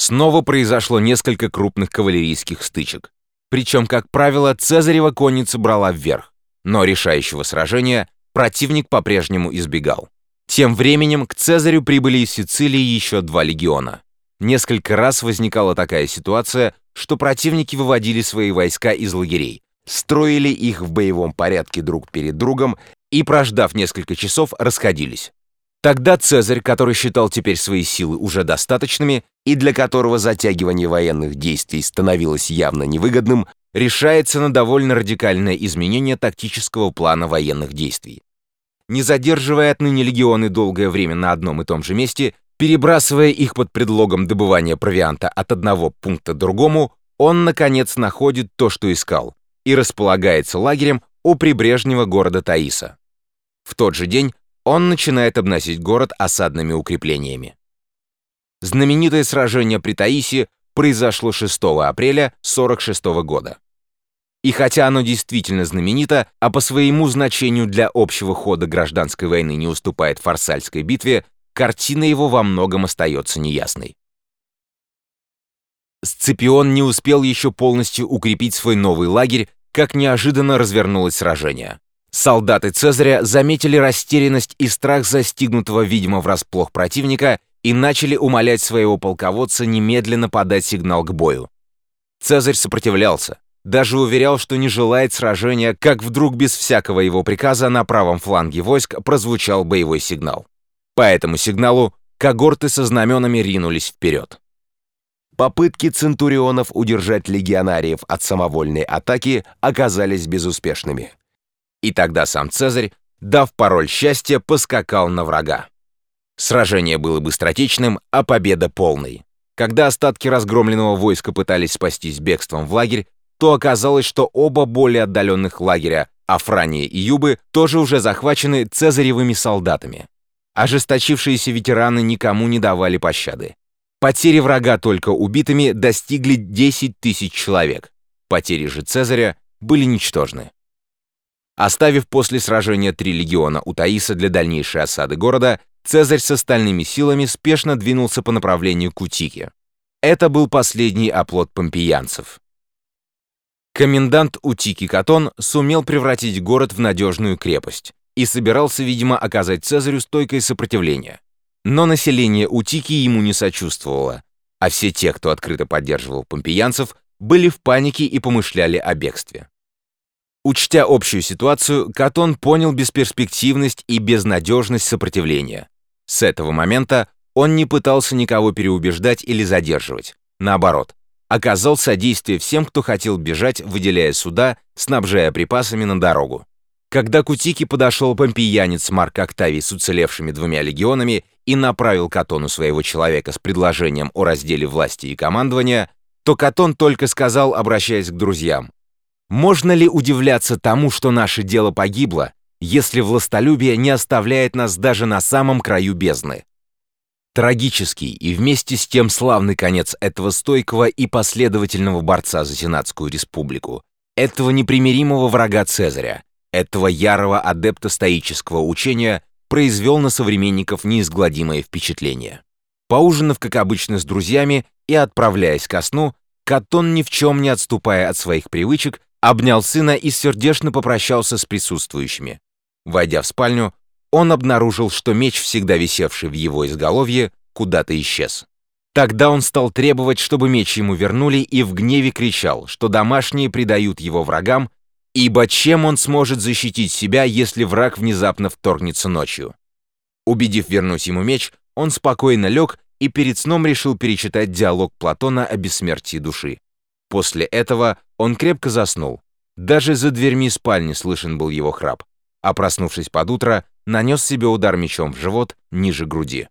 снова произошло несколько крупных кавалерийских стычек. Причем, как правило, Цезарева конница брала вверх, но решающего сражения противник по-прежнему избегал. Тем временем к Цезарю прибыли из Сицилии еще два легиона. Несколько раз возникала такая ситуация, что противники выводили свои войска из лагерей, строили их в боевом порядке друг перед другом и, прождав несколько часов, расходились. Тогда Цезарь, который считал теперь свои силы уже достаточными и для которого затягивание военных действий становилось явно невыгодным, решается на довольно радикальное изменение тактического плана военных действий. Не задерживая отныне легионы долгое время на одном и том же месте, перебрасывая их под предлогом добывания провианта от одного пункта к другому, он, наконец, находит то, что искал, и располагается лагерем у прибрежнего города Таиса. В тот же день он начинает обносить город осадными укреплениями. Знаменитое сражение при Таисе произошло 6 апреля 46 года. И хотя оно действительно знаменито, а по своему значению для общего хода гражданской войны не уступает Фарсальской битве, картина его во многом остается неясной. Сципион не успел еще полностью укрепить свой новый лагерь, как неожиданно развернулось сражение. Солдаты Цезаря заметили растерянность и страх застигнутого, видимо, врасплох противника и начали умолять своего полководца немедленно подать сигнал к бою. Цезарь сопротивлялся, даже уверял, что не желает сражения, как вдруг без всякого его приказа на правом фланге войск прозвучал боевой сигнал. По этому сигналу когорты со знаменами ринулись вперед. Попытки центурионов удержать легионариев от самовольной атаки оказались безуспешными. И тогда сам Цезарь, дав пароль счастья, поскакал на врага. Сражение было быстротечным, а победа полной. Когда остатки разгромленного войска пытались спастись бегством в лагерь, то оказалось, что оба более отдаленных лагеря, Афрания и Юбы, тоже уже захвачены цезаревыми солдатами. Ожесточившиеся ветераны никому не давали пощады. Потери врага только убитыми достигли 10 тысяч человек. Потери же Цезаря были ничтожны. Оставив после сражения три легиона у Таиса для дальнейшей осады города, Цезарь с остальными силами спешно двинулся по направлению к Утике. Это был последний оплот помпеянцев. Комендант Утики Катон сумел превратить город в надежную крепость и собирался, видимо, оказать Цезарю стойкое сопротивление. Но население Утики ему не сочувствовало, а все те, кто открыто поддерживал помпеянцев, были в панике и помышляли о бегстве. Учтя общую ситуацию, Катон понял бесперспективность и безнадежность сопротивления. С этого момента он не пытался никого переубеждать или задерживать. Наоборот, оказал содействие всем, кто хотел бежать, выделяя суда, снабжая припасами на дорогу. Когда к Утике подошел помпеянец Марк Октавий с уцелевшими двумя легионами и направил Катону своего человека с предложением о разделе власти и командования, то Катон только сказал, обращаясь к друзьям, можно ли удивляться тому, что наше дело погибло, если властолюбие не оставляет нас даже на самом краю бездны? Трагический и вместе с тем славный конец этого стойкого и последовательного борца за Сенатскую республику, этого непримиримого врага Цезаря, этого ярого адепта стоического учения произвел на современников неизгладимое впечатление. Поужинав, как обычно, с друзьями и отправляясь ко сну, Катон, ни в чем не отступая от своих привычек, обнял сына и сердечно попрощался с присутствующими. Войдя в спальню, он обнаружил, что меч, всегда висевший в его изголовье, куда-то исчез. Тогда он стал требовать, чтобы меч ему вернули, и в гневе кричал, что домашние предают его врагам, ибо чем он сможет защитить себя, если враг внезапно вторгнется ночью? Убедив вернуть ему меч, он спокойно лег и перед сном решил перечитать диалог Платона о бессмертии души. После этого он крепко заснул. Даже за дверьми спальни слышен был его храп, а проснувшись под утро, нанес себе удар мечом в живот ниже груди.